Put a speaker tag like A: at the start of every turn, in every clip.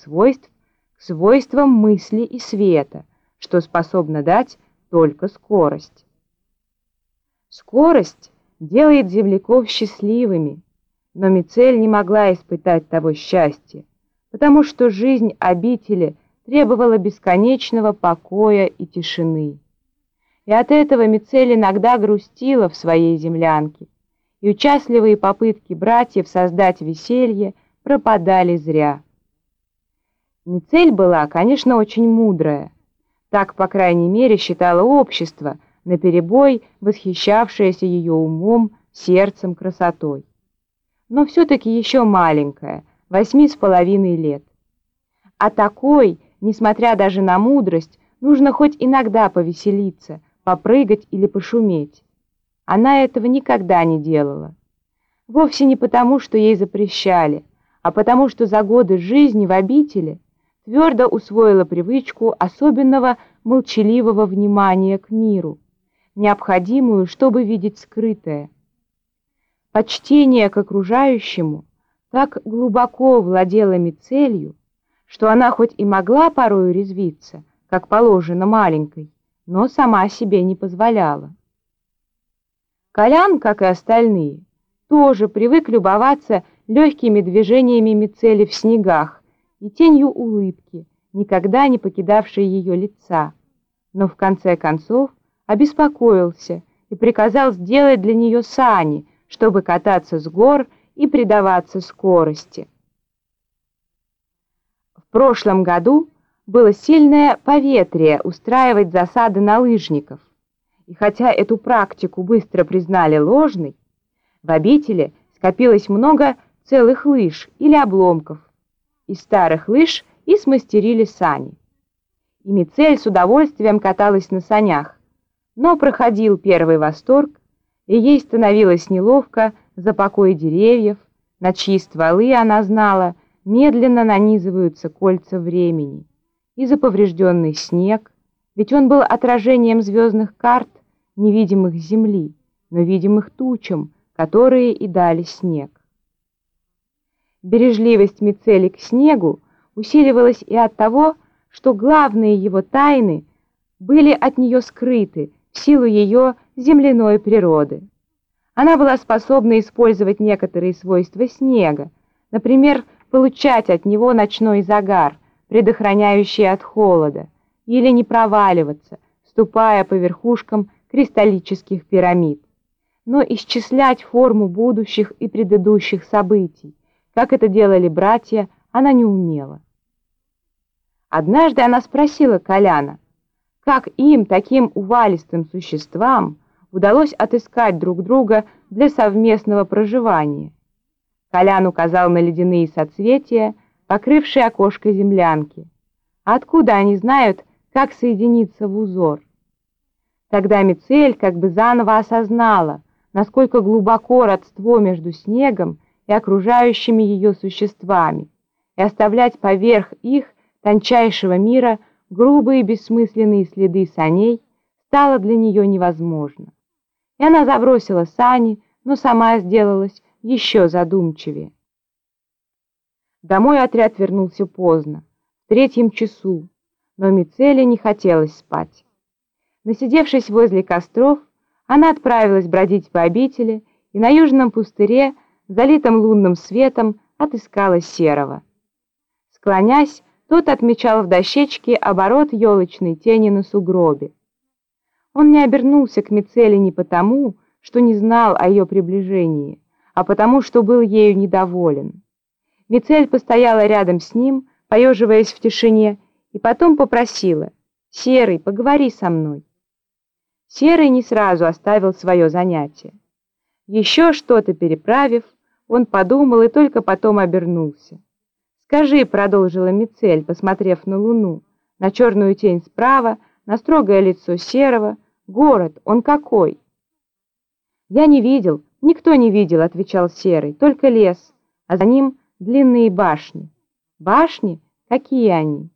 A: свойств к свойствам мысли и света, что способна дать только скорость. Скорость делает земляков счастливыми, но Мицель не могла испытать того счастья, потому что жизнь обители требовала бесконечного покоя и тишины. И от этого Мицель иногда грустила в своей землянке, и участливые попытки братьев создать веселье пропадали зря. Мицель была, конечно, очень мудрая. Так, по крайней мере, считало общество, наперебой восхищавшееся ее умом, сердцем, красотой. Но все-таки еще маленькая, восьми с половиной лет. А такой, несмотря даже на мудрость, нужно хоть иногда повеселиться, попрыгать или пошуметь. Она этого никогда не делала. Вовсе не потому, что ей запрещали, а потому, что за годы жизни в обители твердо усвоила привычку особенного молчаливого внимания к миру, необходимую, чтобы видеть скрытое. Почтение к окружающему так глубоко владело целью, что она хоть и могла порою резвиться, как положено маленькой, но сама себе не позволяла. Колян, как и остальные, тоже привык любоваться легкими движениями Мицели в снегах и тенью улыбки, никогда не покидавшей ее лица, но в конце концов обеспокоился и приказал сделать для нее сани, чтобы кататься с гор и предаваться скорости. В прошлом году было сильное поветрие устраивать засады на лыжников, и хотя эту практику быстро признали ложной, в обители скопилось много целых лыж или обломков. Из старых лыж и смастерили сани. И Мицель с удовольствием каталась на санях, но проходил первый восторг, и ей становилось неловко за покой деревьев, на чьи стволы, она знала, медленно нанизываются кольца времени, и за поврежденный снег, ведь он был отражением звездных карт, невидимых земли, но видимых тучам, которые и дали снег. Бережливость Мицели к снегу усиливалась и от того, что главные его тайны были от нее скрыты в силу ее земляной природы. Она была способна использовать некоторые свойства снега, например, получать от него ночной загар, предохраняющий от холода, или не проваливаться, ступая по верхушкам кристаллических пирамид, но исчислять форму будущих и предыдущих событий, как это делали братья, она не умела. Однажды она спросила Коляна, как им, таким увалистым существам, удалось отыскать друг друга для совместного проживания. Колян указал на ледяные соцветия, покрывшие окошко землянки. Откуда они знают, как соединиться в узор? Тогда Мицель как бы заново осознала, насколько глубоко родство между снегом и окружающими ее существами, и оставлять поверх их тончайшего мира грубые бессмысленные следы саней стало для нее невозможно. И она забросила сани, но сама сделалась еще задумчивее. Домой отряд вернулся поздно, в третьем часу, но Мицеле не хотелось спать. Насидевшись возле костров, она отправилась бродить по обители и на южном пустыре, залитом лунным светом, отыскала серого. Склонясь, тот отмечал в дощечке оборот елочной тени на сугробе. Он не обернулся к Мицеле не потому, что не знал о ее приближении, а потому, что был ею недоволен. Мицель постояла рядом с ним, поеживаясь в тишине, и потом попросила «Серый, поговори со мной». Серый не сразу оставил свое занятие. Еще что-то переправив, он подумал и только потом обернулся. «Скажи», — продолжила Мицель, посмотрев на луну, на черную тень справа, на строгое лицо Серого, «город, он какой?» «Я не видел, никто не видел», — отвечал Серый, — «только лес, а за ним длинные башни». «Башни? Какие они?»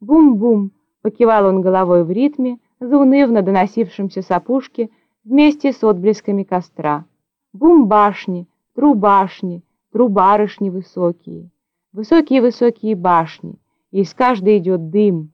A: «Бум-бум», — покивал он головой в ритме, — заунывно доносившимся с опушки вместе с отблесками костра. Бум-башни, трубашни, трубарышни высокие, высокие-высокие башни, и из каждой идет дым,